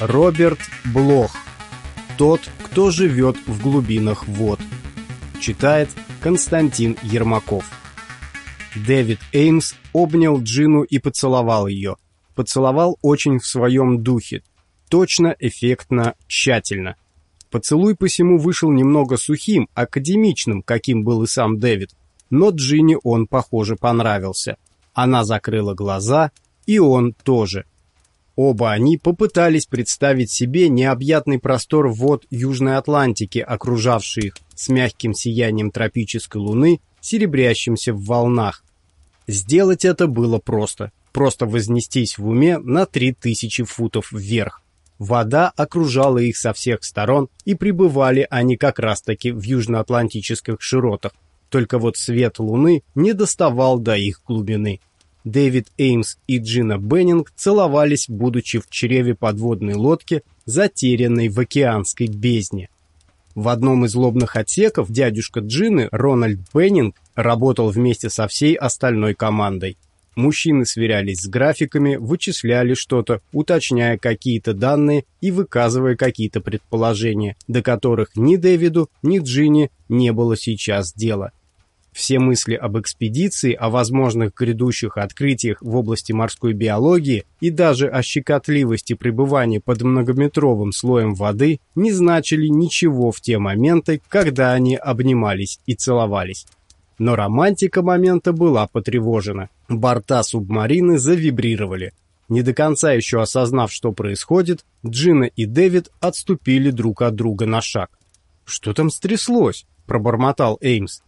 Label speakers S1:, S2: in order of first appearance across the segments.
S1: Роберт Блох. Тот, кто живет в глубинах вод. Читает Константин Ермаков. Дэвид Эймс обнял Джину и поцеловал ее. Поцеловал очень в своем духе. Точно, эффектно, тщательно. Поцелуй посему вышел немного сухим, академичным, каким был и сам Дэвид. Но Джинни он, похоже, понравился. Она закрыла глаза, и он тоже. Оба они попытались представить себе необъятный простор вод Южной Атлантики, окружавший их с мягким сиянием тропической луны, серебрящимся в волнах. Сделать это было просто. Просто вознестись в уме на 3000 футов вверх. Вода окружала их со всех сторон, и пребывали они как раз-таки в южноатлантических широтах. Только вот свет луны не доставал до их глубины. Дэвид Эймс и Джина Беннинг целовались, будучи в чреве подводной лодки, затерянной в океанской бездне. В одном из лобных отсеков дядюшка Джины, Рональд Беннинг, работал вместе со всей остальной командой. Мужчины сверялись с графиками, вычисляли что-то, уточняя какие-то данные и выказывая какие-то предположения, до которых ни Дэвиду, ни Джинни не было сейчас дела. Все мысли об экспедиции, о возможных грядущих открытиях в области морской биологии и даже о щекотливости пребывания под многометровым слоем воды не значили ничего в те моменты, когда они обнимались и целовались. Но романтика момента была потревожена. Борта субмарины завибрировали. Не до конца еще осознав, что происходит, Джина и Дэвид отступили друг от друга на шаг. «Что там стряслось?» – пробормотал Эймс.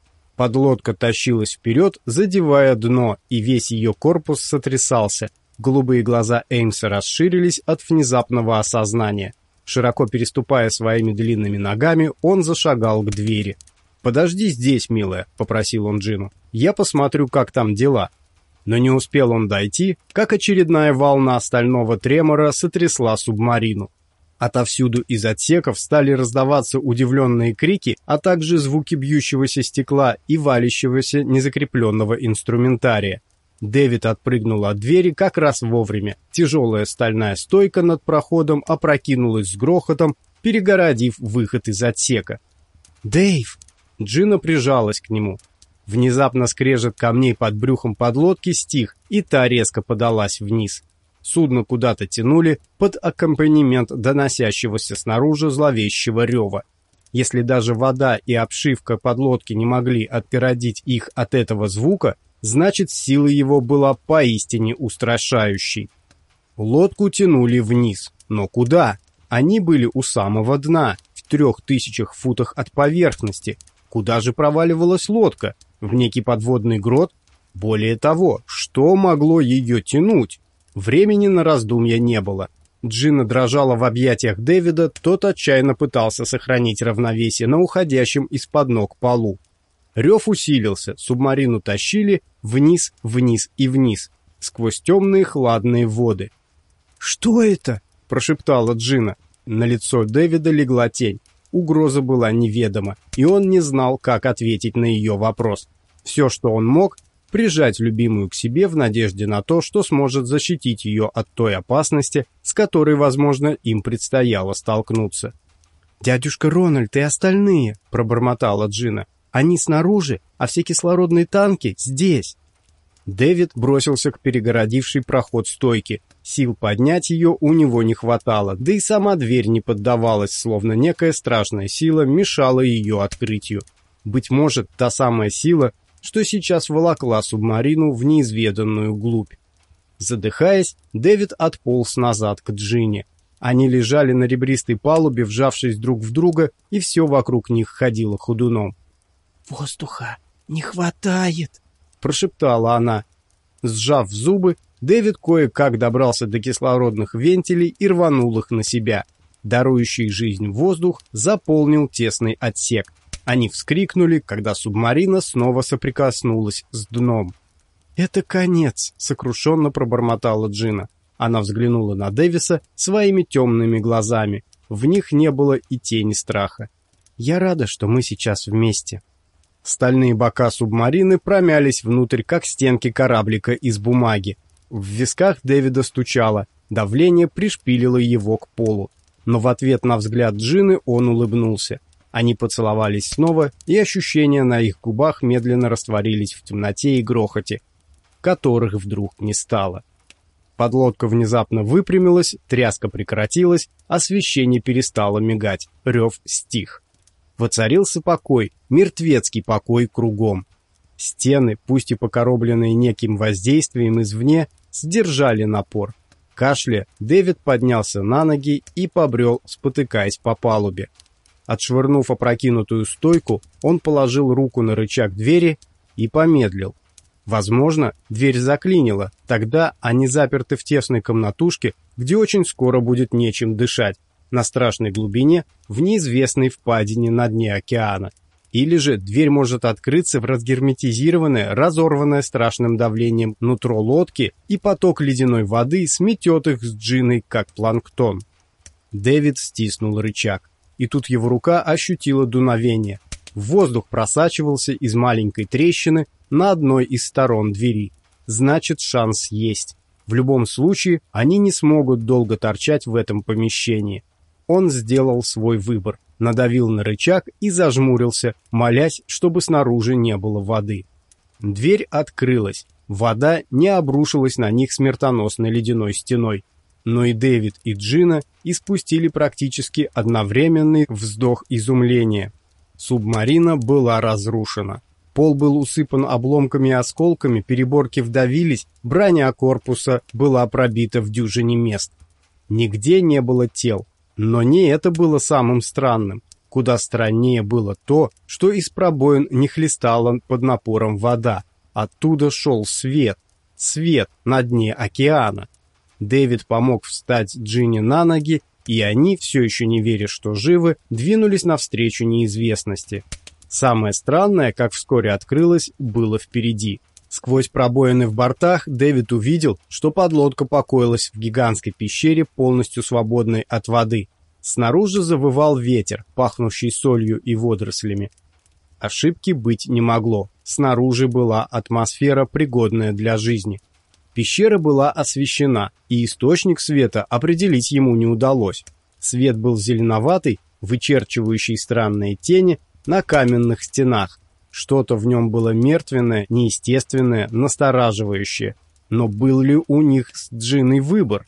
S1: Подлодка тащилась вперед, задевая дно, и весь ее корпус сотрясался. Голубые глаза Эймса расширились от внезапного осознания. Широко переступая своими длинными ногами, он зашагал к двери. «Подожди здесь, милая», — попросил он Джину. «Я посмотрю, как там дела». Но не успел он дойти, как очередная волна стального тремора сотрясла субмарину. Отовсюду из отсеков стали раздаваться удивленные крики, а также звуки бьющегося стекла и валящегося незакрепленного инструментария. Дэвид отпрыгнул от двери как раз вовремя. Тяжелая стальная стойка над проходом опрокинулась с грохотом, перегородив выход из отсека. «Дэйв!» Джина прижалась к нему. Внезапно скрежет камней под брюхом подлодки стих, и та резко подалась вниз. Судно куда-то тянули под аккомпанемент доносящегося снаружи зловещего рева. Если даже вода и обшивка подлодки не могли отгородить их от этого звука, значит сила его была поистине устрашающей. Лодку тянули вниз. Но куда? Они были у самого дна, в трех тысячах футах от поверхности. Куда же проваливалась лодка? В некий подводный грот? Более того, что могло ее тянуть? Времени на раздумья не было. Джина дрожала в объятиях Дэвида, тот отчаянно пытался сохранить равновесие на уходящем из-под ног полу. Рев усилился, субмарину тащили вниз, вниз и вниз, сквозь темные хладные воды. «Что это?» – прошептала Джина. На лицо Дэвида легла тень. Угроза была неведома, и он не знал, как ответить на ее вопрос. Все, что он мог, прижать любимую к себе в надежде на то, что сможет защитить ее от той опасности, с которой, возможно, им предстояло столкнуться. «Дядюшка Рональд и остальные», — пробормотала Джина. «Они снаружи, а все кислородные танки здесь». Дэвид бросился к перегородившей проход стойки. Сил поднять ее у него не хватало, да и сама дверь не поддавалась, словно некая страшная сила мешала ее открытию. Быть может, та самая сила, что сейчас волокла субмарину в неизведанную глубь. Задыхаясь, Дэвид отполз назад к Джине. Они лежали на ребристой палубе, вжавшись друг в друга, и все вокруг них ходило ходуном.
S2: «Воздуха не хватает», —
S1: прошептала она. Сжав зубы, Дэвид кое-как добрался до кислородных вентилей и рванул их на себя. Дарующий жизнь воздух заполнил тесный отсек. Они вскрикнули, когда субмарина снова соприкоснулась с дном. «Это конец», — сокрушенно пробормотала Джина. Она взглянула на Дэвиса своими темными глазами. В них не было и тени страха. «Я рада, что мы сейчас вместе». Стальные бока субмарины промялись внутрь, как стенки кораблика из бумаги. В висках Дэвида стучало. Давление пришпилило его к полу. Но в ответ на взгляд Джины он улыбнулся. Они поцеловались снова, и ощущения на их губах медленно растворились в темноте и грохоте, которых вдруг не стало. Подлодка внезапно выпрямилась, тряска прекратилась, освещение перестало мигать, рев стих. Воцарился покой, мертвецкий покой кругом. Стены, пусть и покоробленные неким воздействием извне, сдержали напор. Кашля, Дэвид поднялся на ноги и побрел, спотыкаясь по палубе. Отшвырнув опрокинутую стойку, он положил руку на рычаг двери и помедлил. Возможно, дверь заклинила, тогда они заперты в тесной комнатушке, где очень скоро будет нечем дышать, на страшной глубине, в неизвестной впадине на дне океана. Или же дверь может открыться в разгерметизированное, разорванное страшным давлением нутро лодки, и поток ледяной воды сметет их с джиной, как планктон. Дэвид стиснул рычаг, и тут его рука ощутила дуновение. Воздух просачивался из маленькой трещины, на одной из сторон двери. Значит, шанс есть. В любом случае, они не смогут долго торчать в этом помещении. Он сделал свой выбор, надавил на рычаг и зажмурился, молясь, чтобы снаружи не было воды. Дверь открылась. Вода не обрушилась на них смертоносной ледяной стеной. Но и Дэвид, и Джина испустили практически одновременный вздох изумления. Субмарина была разрушена. Пол был усыпан обломками и осколками, переборки вдавились, броня корпуса была пробита в дюжине мест. Нигде не было тел. Но не это было самым странным. Куда страннее было то, что из пробоин не хлестала под напором вода. Оттуда шел свет. Свет на дне океана. Дэвид помог встать Джинни на ноги, и они, все еще не веря, что живы, двинулись навстречу неизвестности. Самое странное, как вскоре открылось, было впереди. Сквозь пробоины в бортах Дэвид увидел, что подлодка покоилась в гигантской пещере, полностью свободной от воды. Снаружи завывал ветер, пахнущий солью и водорослями. Ошибки быть не могло. Снаружи была атмосфера, пригодная для жизни. Пещера была освещена, и источник света определить ему не удалось. Свет был зеленоватый, вычерчивающий странные тени, на каменных стенах. Что-то в нем было мертвенное, неестественное, настораживающее. Но был ли у них с Джиной выбор?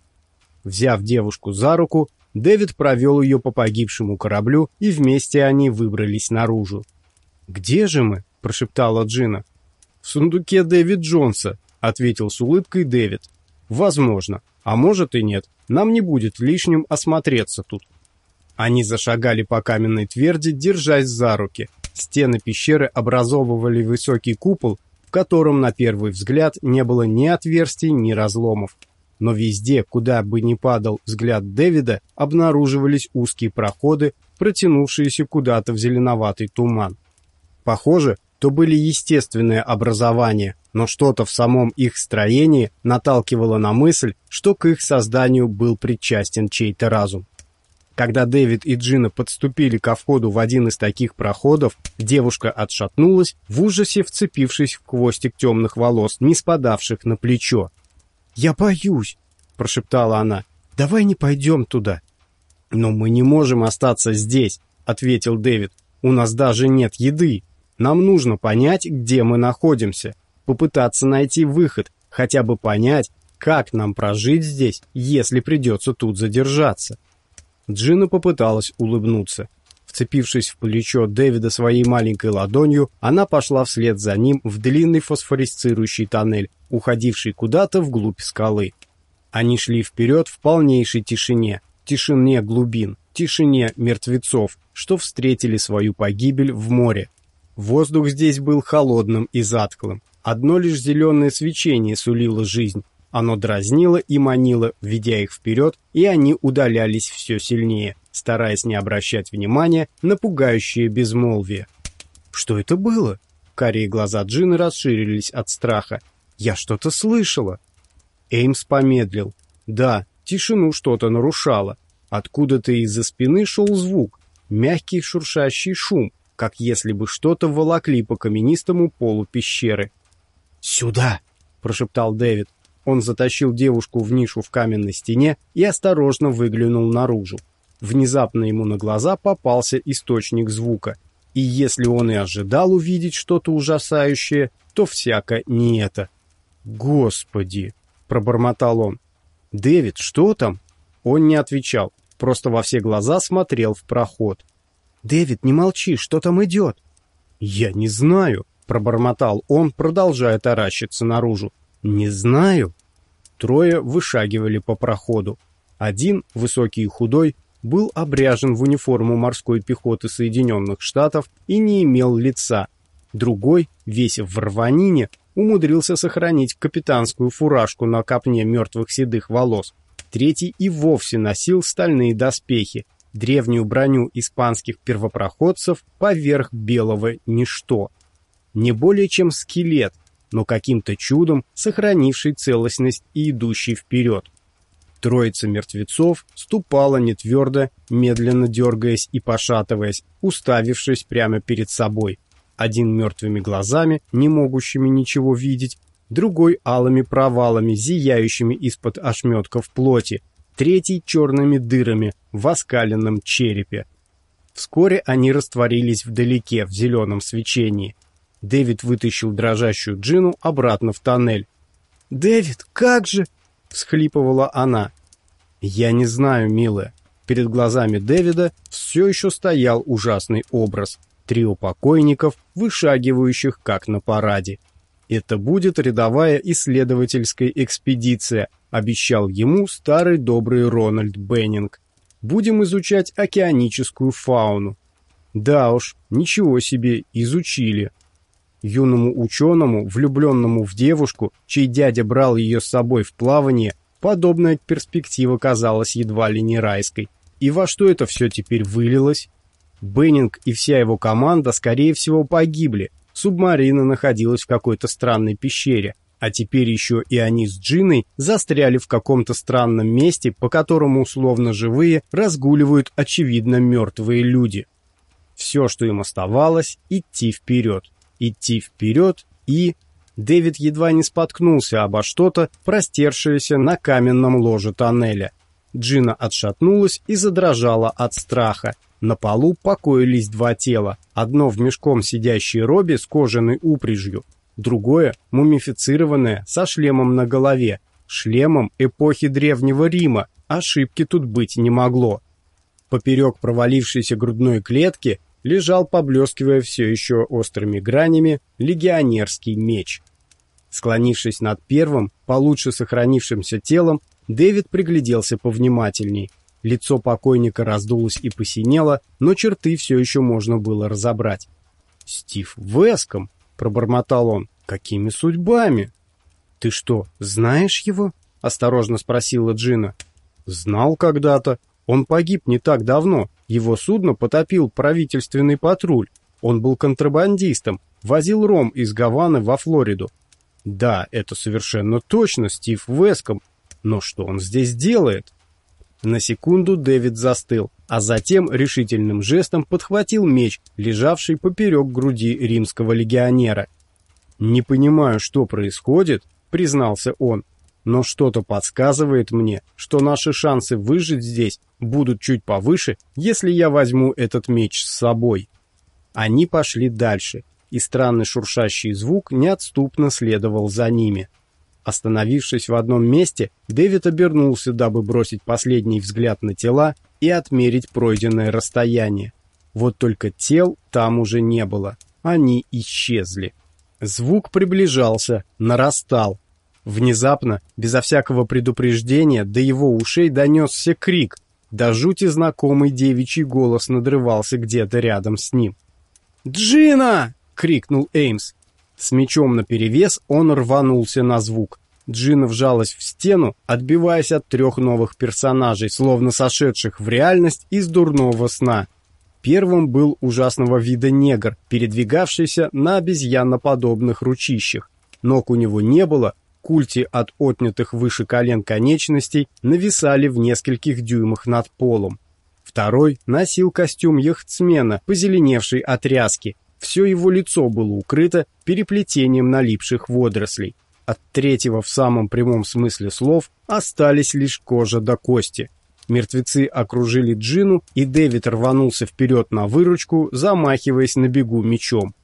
S1: Взяв девушку за руку, Дэвид провел ее по погибшему кораблю, и вместе они выбрались наружу. «Где же мы?» – прошептала Джина. «В сундуке Дэвид Джонса», – ответил с улыбкой Дэвид. «Возможно, а может и нет. Нам не будет лишним осмотреться тут». Они зашагали по каменной тверди, держась за руки. Стены пещеры образовывали высокий купол, в котором на первый взгляд не было ни отверстий, ни разломов. Но везде, куда бы ни падал взгляд Дэвида, обнаруживались узкие проходы, протянувшиеся куда-то в зеленоватый туман. Похоже, то были естественные образования, но что-то в самом их строении наталкивало на мысль, что к их созданию был причастен чей-то разум. Когда Дэвид и Джина подступили ко входу в один из таких проходов, девушка отшатнулась, в ужасе вцепившись в хвостик темных волос, не спадавших на плечо. «Я боюсь», — прошептала она. «Давай не пойдем туда». «Но мы не можем остаться здесь», — ответил Дэвид. «У нас даже нет еды. Нам нужно понять, где мы находимся, попытаться найти выход, хотя бы понять, как нам прожить здесь, если придется тут задержаться». Джина попыталась улыбнуться. Вцепившись в плечо Дэвида своей маленькой ладонью, она пошла вслед за ним в длинный фосфорисцирующий тоннель, уходивший куда-то вглубь скалы. Они шли вперед в полнейшей тишине, тишине глубин, тишине мертвецов, что встретили свою погибель в море. Воздух здесь был холодным и затклым. Одно лишь зеленое свечение сулило жизнь, оно дразнило и манило, ведя их вперед, и они удалялись все сильнее, стараясь не обращать внимания на пугающее безмолвие. «Что это было?» Карие глаза Джины расширились от страха. «Я что-то слышала!» Эймс помедлил. «Да, тишину что-то нарушало. Откуда-то из-за спины шел звук, мягкий шуршащий шум, как если бы что-то волокли по каменистому полу пещеры. «Сюда!» — прошептал Дэвид. он затащил девушку в нишу в каменной стене и осторожно выглянул наружу. Внезапно ему на глаза попался источник звука, и если он и ожидал увидеть что-то ужасающее, то всяко не это. «Господи!» — пробормотал он. «Дэвид, что там?» Он не отвечал, просто во все глаза смотрел в проход. «Дэвид, не молчи, что там идет?» «Я не знаю», — пробормотал он, продолжая таращиться наружу. «Не знаю». Трое вышагивали по проходу. Один, высокий и худой, был обряжен в униформу морской пехоты Соединенных Штатов и не имел лица. Другой, весь в рванине, умудрился сохранить капитанскую фуражку на копне мертвых седых волос. Третий и вовсе носил стальные доспехи, древнюю броню испанских первопроходцев поверх белого ничто. Не более чем скелет, но каким-то чудом сохранивший целостность и идущий вперед. Троица мертвецов ступала нетвердо, медленно дергаясь и пошатываясь, уставившись прямо перед собой. Один мертвыми глазами, не могущими ничего видеть, другой алыми провалами, зияющими из-под ошметков плоти, третий черными дырами в оскаленном черепе. Вскоре они растворились вдалеке, в зеленом свечении. Дэвид вытащил дрожащую Джину обратно в тоннель. «Дэвид, как же?» — всхлипывала она. «Я не знаю, милая». Перед глазами Дэвида все еще стоял ужасный образ. Трио покойников, вышагивающих как на параде. Это будет рядовая исследовательская экспедиция, обещал ему старый добрый Рональд Беннинг. Будем изучать океаническую фауну. Да уж, ничего себе, изучили. Юному ученому, влюбленному в девушку, чей дядя брал ее с собой в плавание, подобная перспектива казалась едва ли не райской. И во что это все теперь вылилось? Беннинг и вся его команда, скорее всего, погибли, Субмарина находилась в какой-то странной пещере, а теперь еще и они с Джиной застряли в каком-то странном месте, по которому условно живые разгуливают очевидно мертвые люди. Все, что им оставалось, идти вперед. Идти вперед и... Дэвид едва не споткнулся обо что-то, простершееся на каменном ложе тоннеля. Джина отшатнулась и задрожала от страха, на полу покоились два тела, одно в мешком сидящей робе с кожаной упряжью, другое мумифицированное со шлемом на голове, шлемом эпохи Древнего Рима, ошибки тут быть не могло. Поперек провалившейся грудной клетки лежал, поблескивая все еще острыми гранями, легионерский меч. Склонившись над первым, получше сохранившимся телом, Дэвид пригляделся повнимательней – Лицо покойника раздулось и посинело, но черты все еще можно было разобрать. «Стив Веском!» — пробормотал он. «Какими судьбами?» «Ты что, знаешь его?» — осторожно спросила Джина. «Знал когда-то. Он погиб не так давно. Его судно потопил правительственный патруль. Он был контрабандистом, возил ром из Гаваны во Флориду. Да, это совершенно точно Стив Веском. Но что он здесь делает?» На секунду Дэвид застыл, а затем решительным жестом подхватил меч, лежавший поперек груди римского легионера. «Не понимаю, что происходит», — признался он, «но что-то подсказывает мне, что наши шансы выжить здесь будут чуть повыше, если я возьму этот меч с собой». Они пошли дальше, и странный шуршащий звук неотступно следовал за ними. Остановившись в одном месте, Дэвид обернулся, дабы бросить последний взгляд на тела и отмерить пройденное расстояние. Вот только тел там уже не было. Они исчезли. Звук приближался, нарастал. Внезапно, безо всякого предупреждения, до его ушей донесся крик. До жути знакомый девичий голос надрывался где-то рядом с ним. «Джина!» — крикнул Эймс. С мечом наперевес он рванулся на звук. Джина вжалась в стену, отбиваясь от трех новых персонажей, словно сошедших в реальность из дурного сна. Первым был ужасного вида негр, передвигавшийся на обезьяноподобных ручищах. Ног у него не было, культи от отнятых выше колен конечностей нависали в нескольких дюймах над полом. Второй носил костюм яхтсмена, позеленевший от ряски, все его лицо было укрыто переплетением налипших водорослей. От третьего в самом прямом смысле слов остались лишь кожа до кости. Мертвецы окружили Джину, и Дэвид рванулся вперед на выручку, замахиваясь на бегу мечом.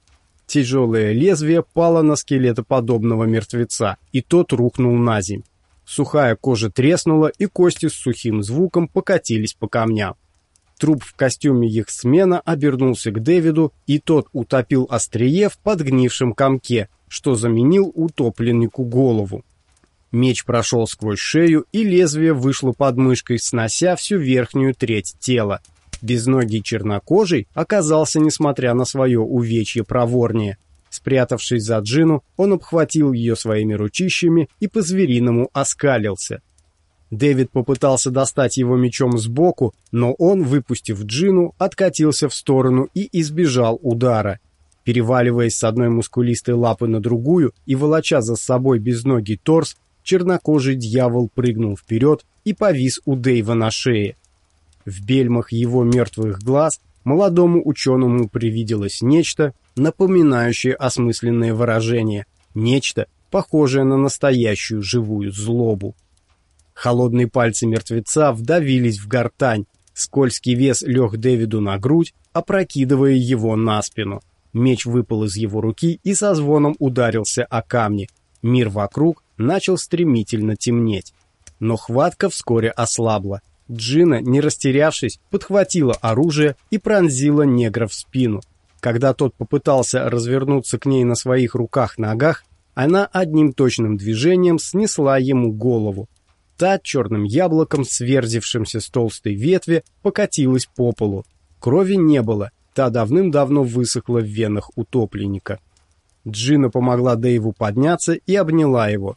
S1: Тяжелое лезвие пало на скелетоподобного мертвеца, и тот рухнул на земь. Сухая кожа треснула, и кости с сухим звуком покатились по камням. Труп в костюме их смена обернулся к Дэвиду, и тот утопил острие в подгнившем комке, что заменил утопленнику голову. Меч прошел сквозь шею, и лезвие вышло под мышкой, снося всю верхнюю треть тела. Безногий чернокожий оказался, несмотря на свое увечье, проворнее. Спрятавшись за Джину, он обхватил ее своими ручищами и по-звериному оскалился. Дэвид попытался достать его мечом сбоку, но он, выпустив Джину, откатился в сторону и избежал удара. Переваливаясь с одной мускулистой лапы на другую и волоча за собой безногий торс, чернокожий дьявол прыгнул вперед и повис у Дэйва на шее. В бельмах его мертвых глаз молодому ученому привиделось нечто, напоминающее осмысленное выражение, нечто, похожее на настоящую живую злобу. Холодные пальцы мертвеца вдавились в гортань, скользкий вес лег Дэвиду на грудь, опрокидывая его на спину. Меч выпал из его руки и со звоном ударился о камни. Мир вокруг начал стремительно темнеть. Но хватка вскоре ослабла. Джина, не растерявшись, подхватила оружие и пронзила негра в спину. Когда тот попытался развернуться к ней на своих руках-ногах, она одним точным движением снесла ему голову. Та черным яблоком, сверзившимся с толстой ветви, покатилась по полу. Крови не было, та давным-давно высохла в венах утопленника. Джина помогла Дэйву подняться и обняла его.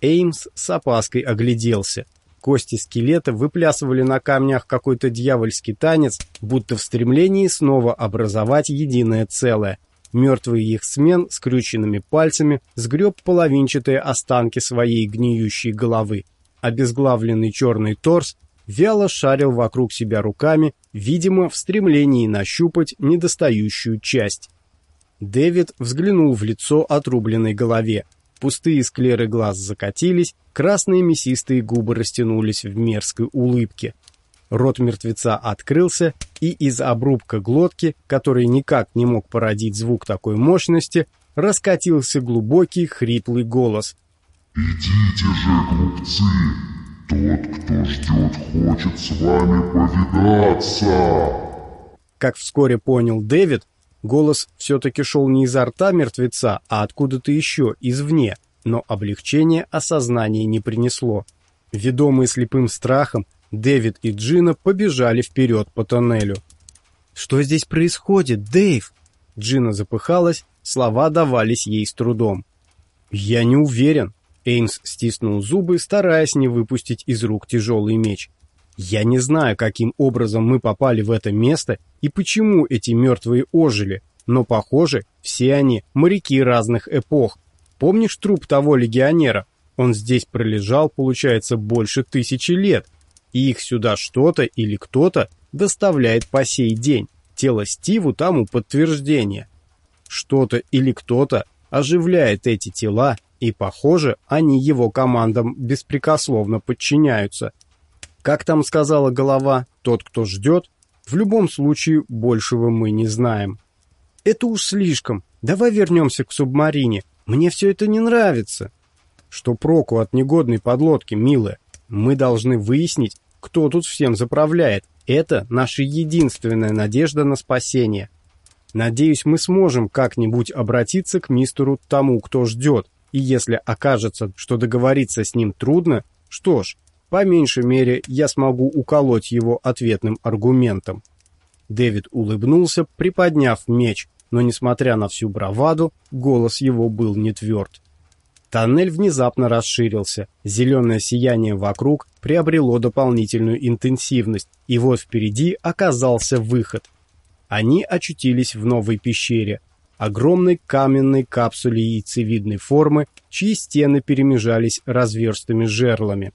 S1: Эймс с опаской огляделся. Кости скелета выплясывали на камнях какой-то дьявольский танец, будто в стремлении снова образовать единое целое. Мертвый их смен скрюченными пальцами сгреб половинчатые останки своей гниющей головы. Обезглавленный черный торс вяло шарил вокруг себя руками, видимо, в стремлении нащупать недостающую часть. Дэвид взглянул в лицо отрубленной голове. Пустые склеры глаз закатились, красные мясистые губы растянулись в мерзкой улыбке. Рот мертвеца открылся, и из обрубка глотки, который никак не мог породить звук такой мощности, раскатился глубокий хриплый голос.
S3: «Идите же, глупцы! Тот, кто ждет, хочет с вами повидаться!»
S1: Как вскоре понял Дэвид, Голос все-таки шел не изо рта мертвеца, а откуда-то еще, извне, но облегчение осознания не принесло. Ведомые слепым страхом, Дэвид и Джина побежали вперед по тоннелю. «Что здесь происходит, Дэйв?» Джина запыхалась, слова давались ей с трудом. «Я не уверен», — Эймс стиснул зубы, стараясь не выпустить из рук тяжелый меч. Я не знаю, каким образом мы попали в это место и почему эти мертвые ожили, но, похоже, все они моряки разных эпох. Помнишь труп того легионера? Он здесь пролежал, получается, больше тысячи лет, и их сюда что-то или кто-то доставляет по сей день. Тело Стиву тому подтверждение. Что-то или кто-то оживляет эти тела, и, похоже, они его командам беспрекословно подчиняются – как там сказала голова, тот, кто ждет, в любом случае большего мы не знаем. Это уж слишком. Давай вернемся к субмарине. Мне все это не нравится. Что проку от негодной подлодки, милая? Мы должны выяснить, кто тут всем заправляет. Это наша единственная надежда на спасение. Надеюсь, мы сможем как-нибудь обратиться к мистеру тому, кто ждет. И если окажется, что договориться с ним трудно, что ж, по меньшей мере, я смогу уколоть его ответным аргументом. Дэвид улыбнулся, приподняв меч, но, несмотря на всю браваду, голос его был не тверд. Тоннель внезапно расширился, зеленое сияние вокруг приобрело дополнительную интенсивность, и вот впереди оказался выход. Они очутились в новой пещере, огромной каменной капсуле яйцевидной формы, чьи стены перемежались разверстыми жерлами.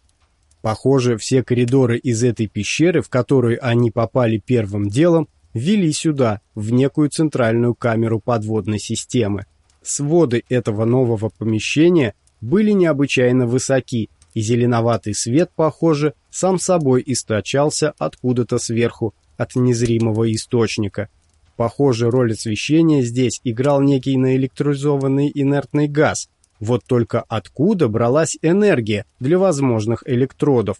S1: Похоже, все коридоры из этой пещеры, в которую они попали первым делом, вели сюда, в некую центральную камеру подводной системы. Своды этого нового помещения были необычайно высоки, и зеленоватый свет, похоже, сам собой источался откуда-то сверху, от незримого источника. Похоже, роль освещения здесь играл некий наэлектризованный инертный газ. Вот только откуда бралась энергия для возможных электродов?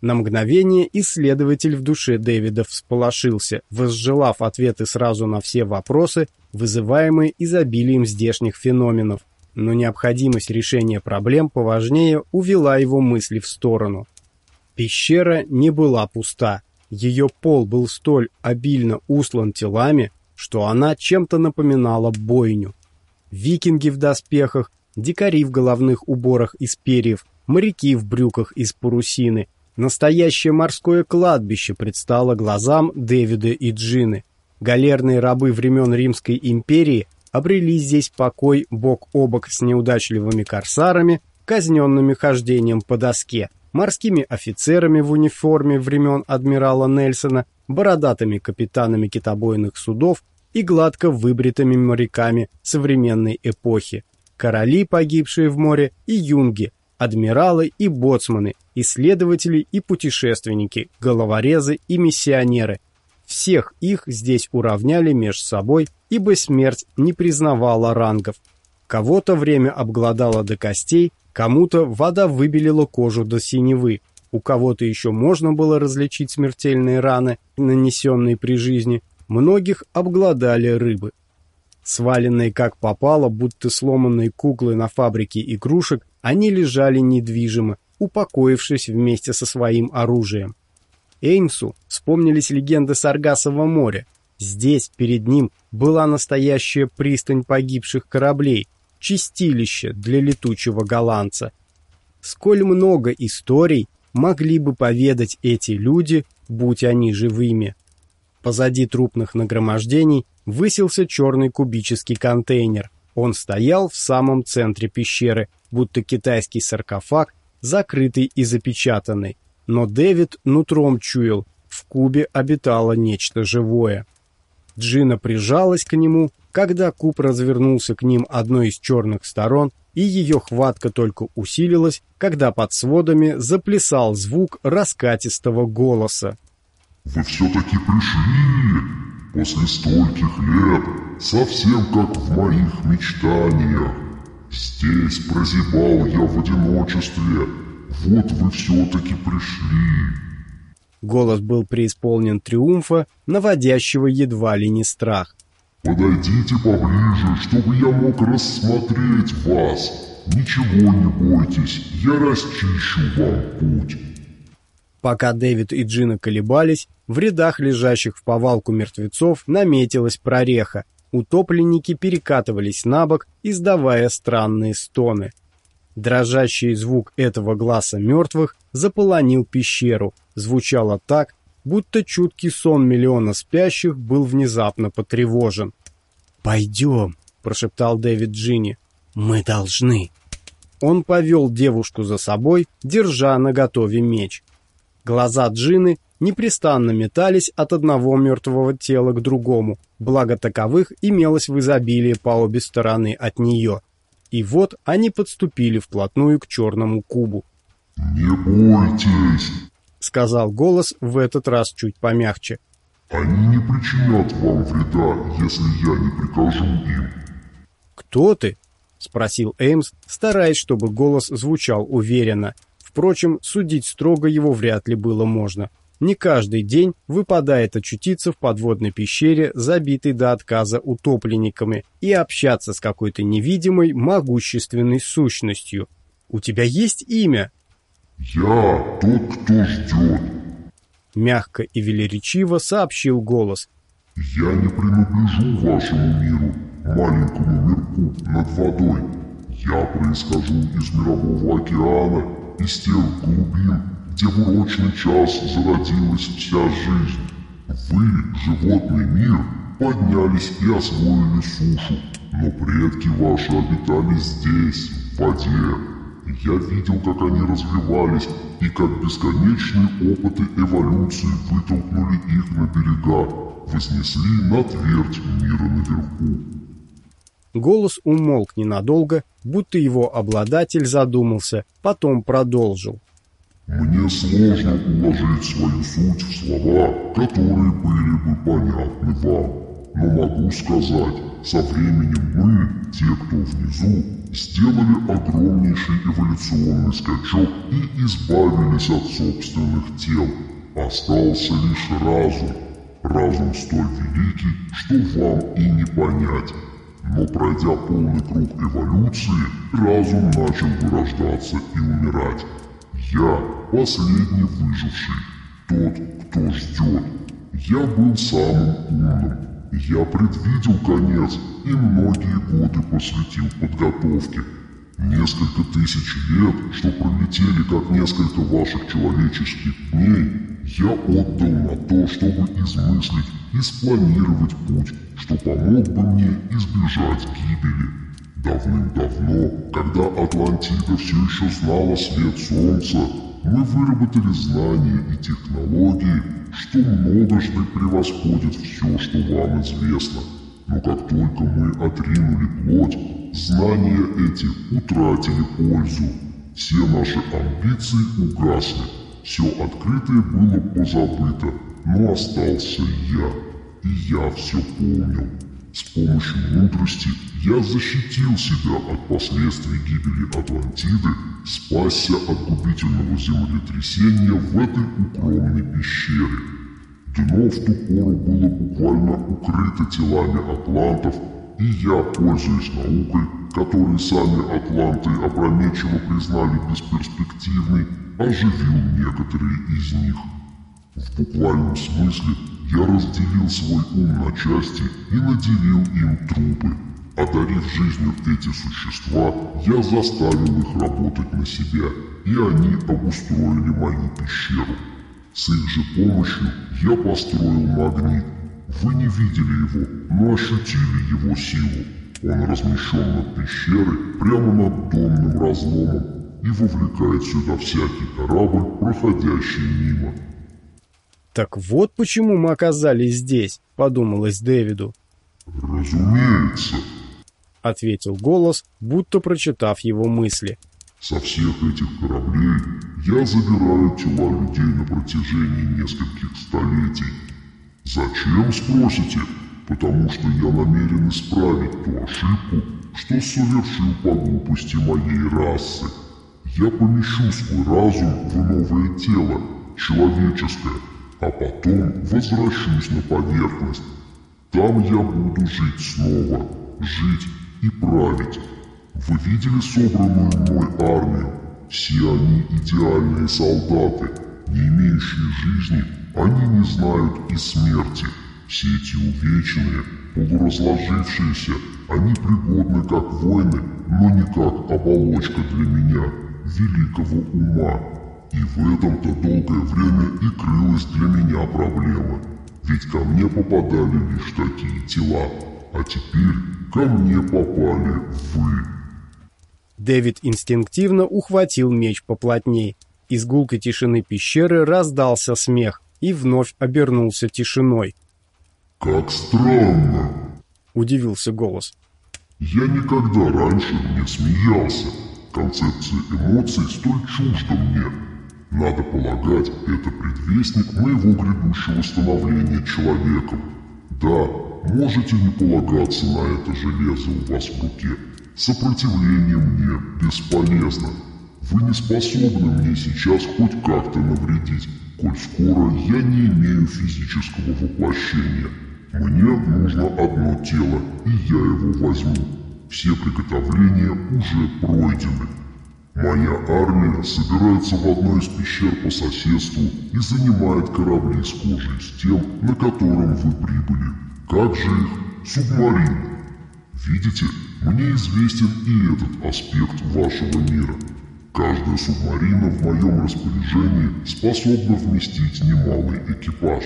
S1: На мгновение исследователь в душе Дэвида всполошился, возжелав ответы сразу на все вопросы, вызываемые изобилием здешних феноменов. Но необходимость решения проблем поважнее увела его мысли в сторону. Пещера не была пуста. Ее пол был столь обильно услан телами, что она чем-то напоминала бойню. Викинги в доспехах, дикари в головных уборах из перьев, моряки в брюках из парусины. Настоящее морское кладбище предстало глазам Дэвида и Джины. Галерные рабы времен Римской империи обрели здесь покой бок о бок с неудачливыми корсарами, казненными хождением по доске, морскими офицерами в униформе времен адмирала Нельсона, бородатыми капитанами китобойных судов и гладко выбритыми моряками современной эпохи, короли, погибшие в море, и юнги, адмиралы и боцманы, исследователи и путешественники, головорезы и миссионеры. Всех их здесь уравняли меж собой, ибо смерть не признавала рангов. Кого-то время обглодало до костей, Кому-то вода выбелила кожу до синевы, у кого-то еще можно было различить смертельные раны, нанесенные при жизни, многих обглодали рыбы. Сваленные как попало, будто сломанные куклы на фабрике игрушек, они лежали недвижимо, упокоившись вместе со своим оружием. Эйнсу вспомнились легенды Саргасова моря. Здесь, перед ним, была настоящая пристань погибших кораблей, чистилище для летучего голландца. Сколь много историй могли бы поведать эти люди, будь они живыми. Позади трупных нагромождений высился черный кубический контейнер. Он стоял в самом центре пещеры, будто китайский саркофаг, закрытый и запечатанный. Но Дэвид нутром чуял, в кубе обитало нечто живое. Джина прижалась к нему, когда куб развернулся к ним одной из черных сторон, и ее хватка только усилилась, когда под сводами заплясал звук раскатистого голоса.
S3: «Вы все-таки пришли! После стольких лет, совсем как в моих мечтаниях! Здесь прозябал я в одиночестве, вот вы все-таки пришли!»
S1: Голос был преисполнен триумфа, наводящего едва ли не страх.
S3: «Подойдите поближе, чтобы я мог рассмотреть вас. Ничего не бойтесь, я расчищу вам путь».
S1: Пока Дэвид и Джина колебались, в рядах лежащих в повалку мертвецов наметилась прореха. Утопленники перекатывались на бок, издавая странные стоны. Дрожащий звук этого глаза мертвых заполонил пещеру, звучало так, будто чуткий сон миллиона спящих был внезапно потревожен.
S2: «Пойдем», — прошептал Дэвид Джинни. «Мы должны».
S1: Он повел девушку за собой, держа наготове меч. Глаза Джины непрестанно метались от одного мертвого тела к другому, благо таковых имелось в изобилии по обе стороны от нее — и вот они подступили вплотную к черному кубу.
S3: «Не бойтесь», —
S1: сказал голос в этот раз чуть помягче.
S3: «Они не причинят вам вреда, если я не прикажу им».
S1: «Кто ты?» — спросил Эймс, стараясь, чтобы голос звучал уверенно. Впрочем, судить строго его вряд ли было можно. Не каждый день выпадает очутиться в подводной пещере, забитой до отказа утопленниками, и общаться с какой-то невидимой, могущественной сущностью. У тебя есть имя?
S3: Я тот, кто ждет.
S1: Мягко и велеречиво сообщил голос.
S3: Я не принадлежу вашему миру, маленькому мирку над водой. Я происхожу из мирового океана, из тех глубин, где в урочный час зародилась вся жизнь. Вы, животный мир, поднялись и освоили сушу, но предки ваши обитали здесь, в воде. Я видел, как они развивались, и как бесконечные опыты эволюции вытолкнули их на берега, вознесли на твердь мира наверху.
S1: Голос умолк ненадолго, будто его обладатель задумался, потом продолжил.
S3: «Мне сложно уложить свою суть в слова, которые были бы понятны вам. Но могу сказать, со временем мы, те, кто внизу, сделали огромнейший эволюционный скачок и избавились от собственных тел. Остался лишь разум. Разум столь великий, что вам и не понять. Но пройдя полный круг эволюции, разум начал вырождаться и умирать. Я последний выживший, тот, кто ждет. Я был самым умным. Я предвидел конец и многие годы посвятил подготовке. Несколько тысяч лет, что пролетели как несколько ваших человеческих дней, я отдал на то, чтобы измыслить и спланировать путь, что помог бы мне избежать гибели. Давным-давно, когда Атлантида все еще знала свет солнца, мы выработали знания и технологии, что многожды превосходит все, что вам известно. Но как только мы отринули плоть, знания эти утратили пользу. Все наши амбиции угасли. Все открытое было позабыто, но остался я. И я все помнил. С помощью мудрости я защитил себя от последствий гибели Атлантиды, спасся от губительного землетрясения в этой укромной пещере. Дно в ту пору было буквально укрыто телами атлантов, и я, пользуясь наукой, которую сами атланты опрометчиво признали бесперспективной, оживил некоторые из них. В буквальном смысле я разделил свой ум на части и наделил им трупы. Одарив жизнью эти существа, я заставил их работать на себя, и они обустроили мою пещеру. С их же помощью я построил магнит. Вы не видели его, но ощутили его силу. Он размещен над пещерой прямо над домным разломом и вовлекает сюда всякий корабль, проходящий мимо.
S1: «Так вот почему мы оказались здесь», — подумалось Дэвиду.
S3: «Разумеется», —
S1: ответил голос, будто прочитав его мысли.
S3: Со всех этих кораблей я забираю тела людей на протяжении нескольких столетий. Зачем, спросите? Потому что я намерен исправить ту ошибку, что совершил по глупости моей расы. Я помещу свой разум в новое тело, человеческое, а потом возвращусь на поверхность. Там я буду жить снова, жить и править. Вы видели собранную мной армию? Все они идеальные солдаты, не имеющие жизни, они не знают и смерти. Все эти увеченные, полуразложившиеся, они пригодны как воины, но не как оболочка для меня, великого ума. И в этом-то долгое время и крылась для меня проблема. Ведь ко мне попадали лишь такие тела, а теперь ко мне попали вы.
S1: Дэвид инстинктивно ухватил меч поплотней. Из гулкой тишины пещеры раздался смех и вновь обернулся тишиной.
S3: «Как странно!»
S1: — удивился голос.
S3: «Я никогда раньше не смеялся. Концепция эмоций столь чужда мне. Надо полагать, это предвестник моего грядущего становления человеком. Да, можете не полагаться на это железо у вас в руке, Сопротивление мне бесполезно. Вы не способны мне сейчас хоть как-то навредить, коль скоро я не имею физического воплощения. Мне нужно одно тело, и я его возьму. Все приготовления уже пройдены. Моя армия собирается в одной из пещер по соседству и занимает корабли с кожей с тем, на котором вы прибыли. Как же их? Субмарины. Видите, мне известен и этот аспект вашего мира. Каждая субмарина в моем распоряжении способна вместить немалый экипаж.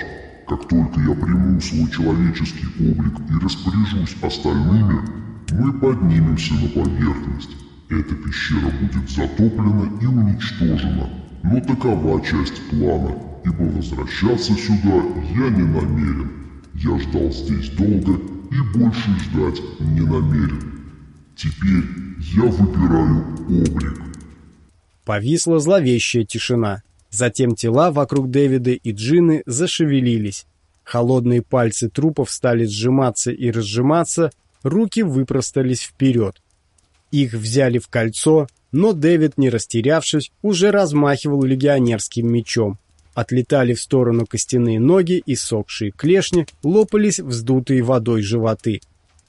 S3: Как только я приму свой человеческий облик и распоряжусь остальными, мы поднимемся на поверхность. Эта пещера будет затоплена и уничтожена, но такова часть плана, ибо возвращаться сюда я не намерен. Я ждал здесь долго и больше ждать не намерен. Теперь я выбираю облик.
S1: Повисла зловещая тишина. Затем тела вокруг Дэвида и Джины зашевелились. Холодные пальцы трупов стали сжиматься и разжиматься, руки выпростались вперед. Их взяли в кольцо, но Дэвид, не растерявшись, уже размахивал легионерским мечом. Отлетали в сторону костяные ноги и сохшие клешни, лопались вздутые водой животы.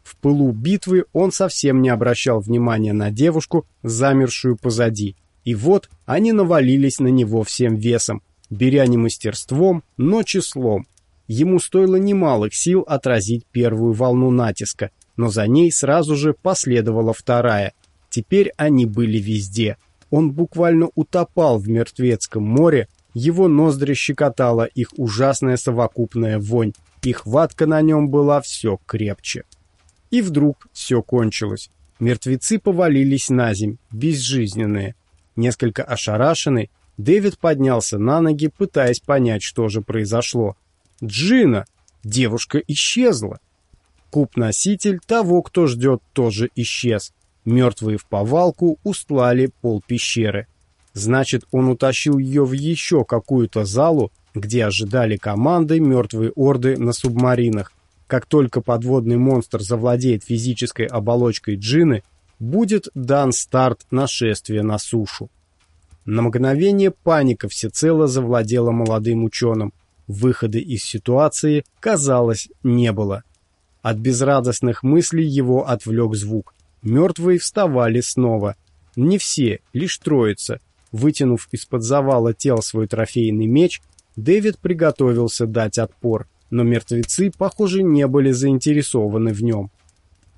S1: В пылу битвы он совсем не обращал внимания на девушку, замершую позади. И вот они навалились на него всем весом, беря не мастерством, но числом. Ему стоило немалых сил отразить первую волну натиска, но за ней сразу же последовала вторая. Теперь они были везде. Он буквально утопал в мертвецком море, его ноздри щекотала их ужасная совокупная вонь, и хватка на нем была все крепче. И вдруг все кончилось. Мертвецы повалились на земь, безжизненные. Несколько ошарашенный, Дэвид поднялся на ноги, пытаясь понять, что же произошло. Джина! Девушка исчезла. Куб-носитель того, кто ждет, тоже исчез. Мертвые в повалку устлали пол пещеры. Значит, он утащил ее в еще какую-то залу, где ожидали команды мертвые орды на субмаринах. Как только подводный монстр завладеет физической оболочкой джины, будет дан старт нашествия на сушу. На мгновение паника всецело завладела молодым ученым. Выхода из ситуации, казалось, не было. От безрадостных мыслей его отвлек звук. Мертвые вставали снова. Не все, лишь троица. Вытянув из-под завала тел свой трофейный меч, Дэвид приготовился дать отпор, но мертвецы, похоже, не были заинтересованы в нем.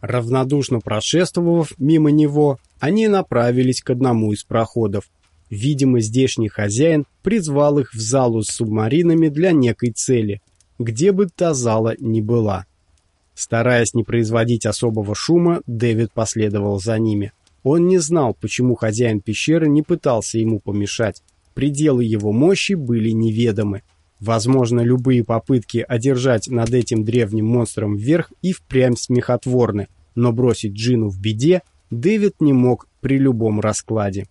S1: Равнодушно прошествовав мимо него, они направились к одному из проходов. Видимо, здешний хозяин призвал их в залу с субмаринами для некой цели, где бы та зала ни была. Стараясь не производить особого шума, Дэвид последовал за ними. Он не знал, почему хозяин пещеры не пытался ему помешать. Пределы его мощи были неведомы. Возможно, любые попытки одержать над этим древним монстром вверх и впрямь смехотворны, но бросить Джину в беде Дэвид не мог при любом раскладе.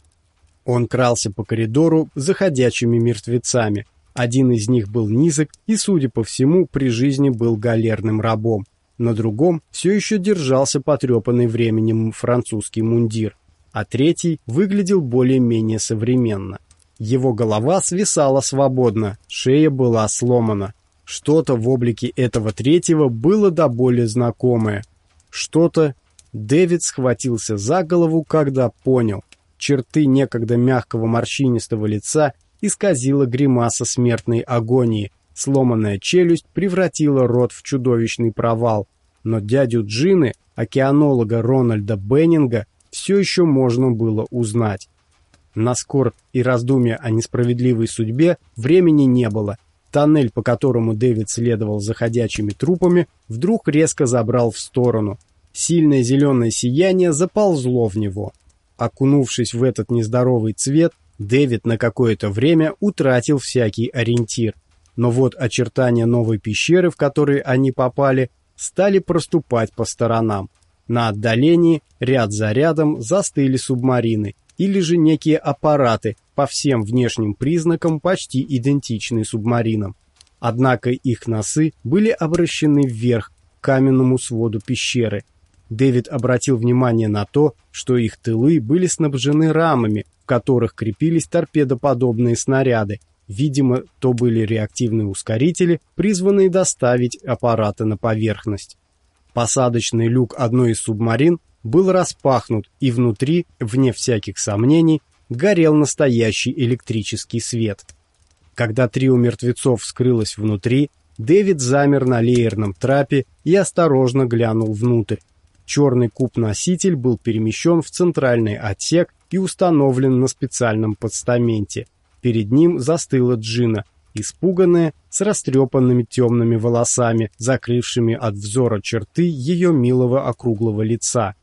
S1: Он крался по коридору заходящими мертвецами. Один из них был низок и, судя по всему, при жизни был галерным рабом. На другом все еще держался потрепанный временем французский мундир, а третий выглядел более-менее современно. Его голова свисала свободно, шея была сломана. Что-то в облике этого третьего было до боли знакомое. Что-то... Дэвид схватился за голову, когда понял. Черты некогда мягкого морщинистого лица исказила гримаса смертной агонии. Сломанная челюсть превратила рот в чудовищный провал. Но дядю Джины, океанолога Рональда Беннинга, все еще можно было узнать. На скорбь и раздумья о несправедливой судьбе времени не было. Тоннель, по которому Дэвид следовал за ходячими трупами, вдруг резко забрал в сторону. Сильное зеленое сияние заползло в него. Окунувшись в этот нездоровый цвет, Дэвид на какое-то время утратил всякий ориентир. Но вот очертания новой пещеры, в которую они попали, стали проступать по сторонам. На отдалении, ряд за рядом, застыли субмарины, или же некие аппараты, по всем внешним признакам почти идентичные субмаринам. Однако их носы были обращены вверх, к каменному своду пещеры. Дэвид обратил внимание на то, что их тылы были снабжены рамами, в которых крепились торпедоподобные снаряды. Видимо, то были реактивные ускорители, призванные доставить аппараты на поверхность. Посадочный люк одной из субмарин был распахнут, и внутри, вне всяких сомнений, горел настоящий электрический свет. Когда трио мертвецов скрылось внутри, Дэвид замер на леерном трапе и осторожно глянул внутрь. Черный куб-носитель был перемещен в центральный отсек и установлен на специальном подстаменте. Перед ним застыла Джина, испуганная, с растрепанными темными волосами, закрывшими от взора черты ее милого округлого лица.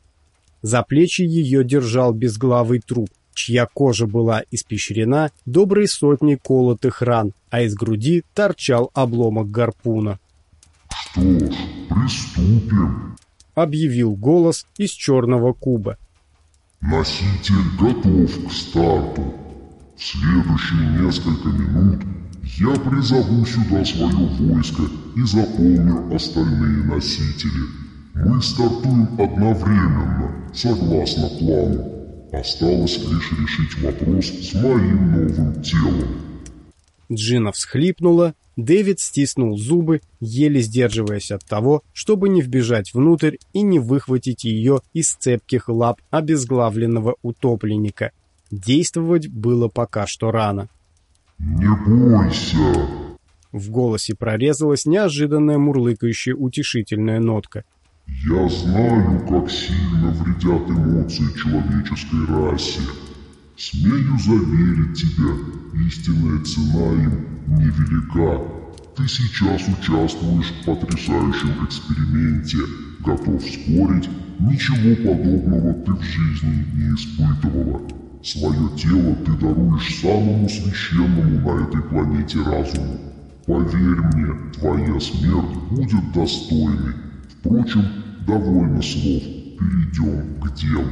S1: За плечи ее держал безглавый труп, чья кожа была испещрена доброй сотней колотых ран, а из груди торчал обломок гарпуна.
S3: «Что ж, приступим!»
S1: объявил голос из черного куба.
S3: Носитель готов к старту. В следующие несколько минут я призову сюда свое войско и заполню остальные носители. Мы стартуем одновременно, согласно плану. Осталось лишь решить вопрос с моим новым телом.
S1: Джина всхлипнула, Дэвид стиснул зубы, еле сдерживаясь от того, чтобы не вбежать внутрь и не выхватить ее из цепких лап обезглавленного утопленника. Действовать было пока что рано.
S3: «Не бойся!»
S1: В голосе прорезалась неожиданная мурлыкающая утешительная нотка.
S3: «Я знаю, как сильно вредят эмоции человеческой расе. Смею заверить тебя, истинная цена им невелика. Ты сейчас участвуешь в потрясающем эксперименте. Готов спорить, ничего подобного ты в жизни не испытывала. Свое тело ты даруешь самому священному на этой планете разуму. Поверь мне, твоя смерть будет достойной. Впрочем, довольно слов. Перейдем к делу.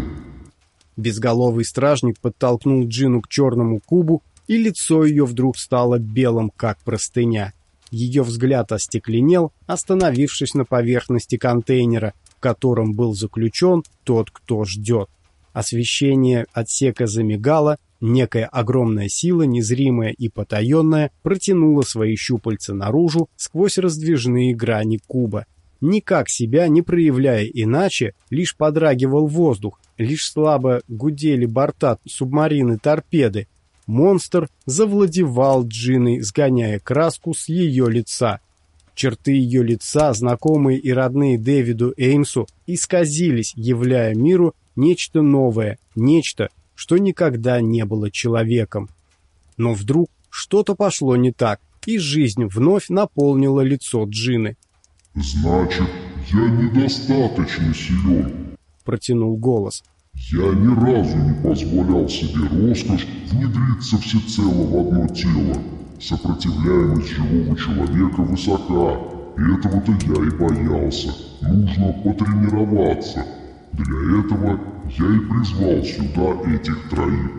S1: Безголовый стражник подтолкнул Джину к черному кубу, и лицо ее вдруг стало белым, как простыня. Ее взгляд остекленел, остановившись на поверхности контейнера, в котором был заключен тот, кто ждет. Освещение отсека замигало, некая огромная сила, незримая и потаенная, протянула свои щупальца наружу сквозь раздвижные грани куба. Никак себя не проявляя иначе, лишь подрагивал воздух, лишь слабо гудели борта субмарины торпеды. Монстр завладевал Джиной, сгоняя краску с ее лица. Черты ее лица, знакомые и родные Дэвиду Эймсу, исказились, являя миру нечто новое, нечто, что никогда не было человеком. Но вдруг что-то пошло не так, и жизнь вновь наполнила лицо Джины.
S3: «Значит, я недостаточно силен»,
S1: протянул голос.
S3: «Я ни разу не позволял себе роскошь внедриться всецело в одно тело. Сопротивляемость живого человека высока, этого-то я и боялся. Нужно потренироваться. Для этого я и призвал сюда этих троих.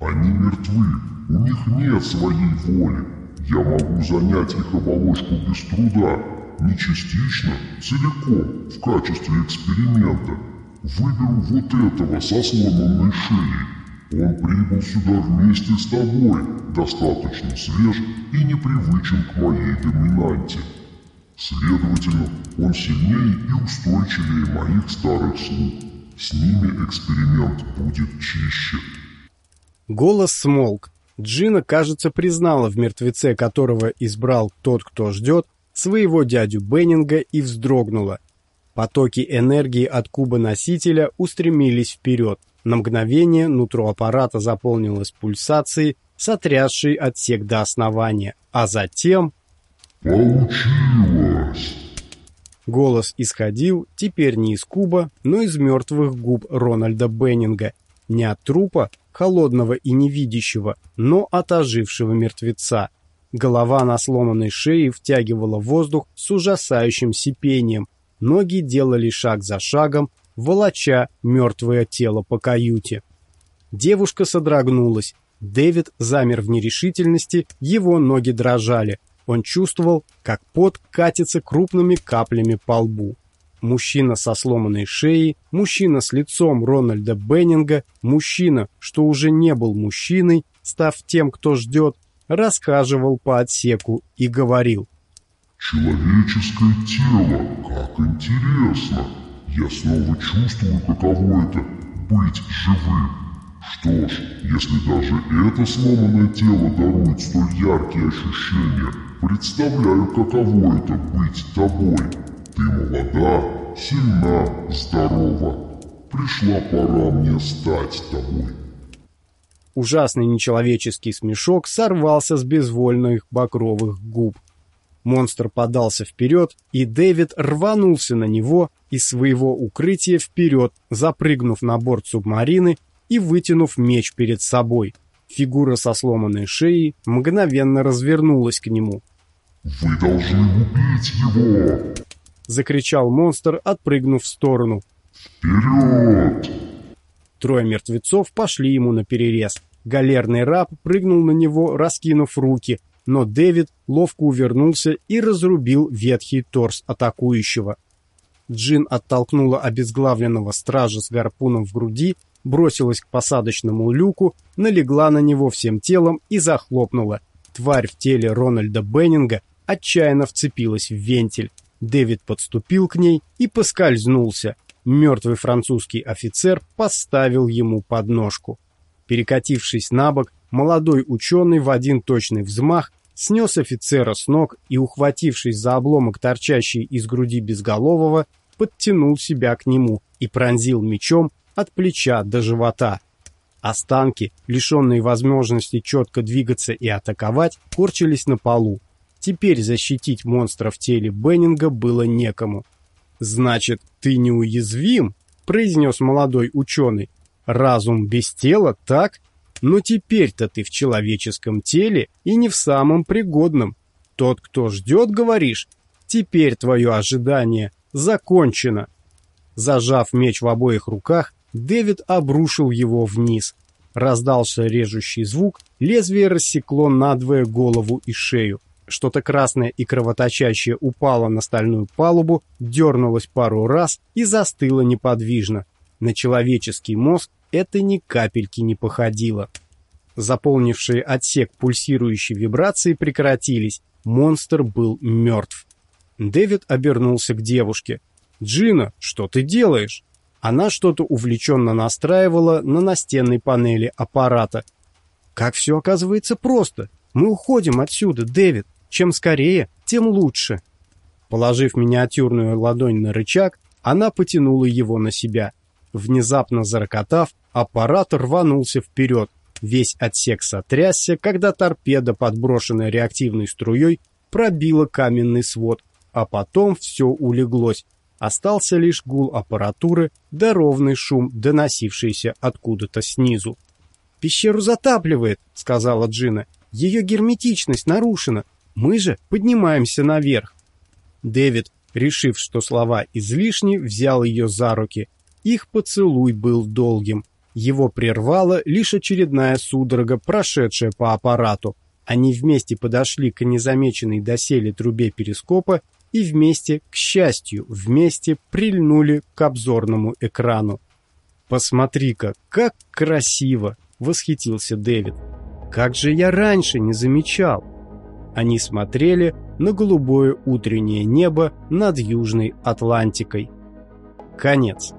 S3: Они мертвы, у них нет своей воли. Я могу занять их оболочку без труда, не частично, целиком, в качестве эксперимента. Выберу вот этого со сломанной шеей. Он прибыл сюда вместе с тобой, достаточно свеж и непривычен к моей доминанте. Следовательно, он сильнее и устойчивее моих старых слуг. С ними эксперимент будет чище.
S1: Голос смолк. Джина, кажется, признала в мертвеце, которого избрал тот, кто ждет, своего дядю Беннинга и вздрогнула. Потоки энергии от куба носителя устремились вперед. На мгновение нутро аппарата заполнилось пульсацией, сотрясшей отсек до основания, а затем...
S3: «Получилось!»
S1: Голос исходил теперь не из куба, но из мертвых губ Рональда Беннинга. Не от трупа, холодного и невидящего, но от ожившего мертвеца. Голова на сломанной шее втягивала воздух с ужасающим сипением. Ноги делали шаг за шагом, волоча мертвое тело по каюте. Девушка содрогнулась. Дэвид замер в нерешительности, его ноги дрожали. Он чувствовал, как пот катится крупными каплями по лбу. Мужчина со сломанной шеей, мужчина с лицом Рональда Беннинга, мужчина, что уже не был мужчиной, став тем, кто ждет, рассказывал по отсеку и говорил.
S3: «Человеческое тело, как интересно! Я снова чувствую, каково это — быть живым. Что ж, если даже это сломанное тело дарует столь яркие ощущения, представляю, каково это — быть тобой. Ты молода, сильна, здорова. Пришла пора мне стать тобой».
S1: Ужасный нечеловеческий смешок сорвался с безвольных bakровых губ. Монстр подался вперед, и Дэвид рванулся на него из своего укрытия вперед, запрыгнув на борт субмарины и вытянув меч перед собой. Фигура со сломанной шеей мгновенно развернулась к нему.
S3: «Вы должны убить его!»
S1: — закричал монстр, отпрыгнув в сторону.
S3: «Вперед!»
S1: Трое мертвецов пошли ему на перерез. Галерный раб прыгнул на него, раскинув руки, но Дэвид ловко увернулся и разрубил ветхий торс атакующего. Джин оттолкнула обезглавленного стража с гарпуном в груди, бросилась к посадочному люку, налегла на него всем телом и захлопнула. Тварь в теле Рональда Беннинга отчаянно вцепилась в вентиль. Дэвид подступил к ней и поскользнулся. Мертвый французский офицер поставил ему подножку. Перекатившись на бок, молодой ученый в один точный взмах снес офицера с ног и, ухватившись за обломок, торчащий из груди безголового, подтянул себя к нему и пронзил мечом от плеча до живота. Останки, лишенные возможности четко двигаться и атаковать, корчились на полу. Теперь защитить монстра в теле Беннинга было некому. «Значит, ты неуязвим?» — произнес молодой ученый. «Разум без тела, так? Но теперь-то ты в человеческом теле и не в самом пригодном. Тот, кто ждет, говоришь, теперь твое ожидание закончено». Зажав меч в обоих руках, Дэвид обрушил его вниз. Раздался режущий звук, лезвие рассекло надвое голову и шею. Что-то красное и кровоточащее упало на стальную палубу, дернулось пару раз и застыло неподвижно. На человеческий мозг это ни капельки не походило. Заполнившие отсек пульсирующей вибрации прекратились. Монстр был мертв. Дэвид обернулся к девушке. «Джина, что ты делаешь?» Она что-то увлеченно настраивала на настенной панели аппарата. «Как все оказывается просто. Мы уходим отсюда, Дэвид. Чем скорее, тем лучше». Положив миниатюрную ладонь на рычаг, она потянула его на себя. Внезапно зарокотав, аппарат рванулся вперед. Весь отсек сотрясся, когда торпеда, подброшенная реактивной струей, пробила каменный свод, а потом все улеглось, Остался лишь гул аппаратуры да ровный шум, доносившийся откуда-то снизу. «Пещеру затапливает», — сказала Джина. «Ее герметичность нарушена. Мы же поднимаемся наверх». Дэвид, решив, что слова излишни, взял ее за руки. Их поцелуй был долгим. Его прервала лишь очередная судорога, прошедшая по аппарату. Они вместе подошли к незамеченной доселе трубе перископа и вместе, к счастью, вместе прильнули к обзорному экрану. «Посмотри-ка, как красиво!» — восхитился Дэвид. «Как же я раньше не замечал!» Они смотрели на голубое утреннее небо над Южной Атлантикой. Конец.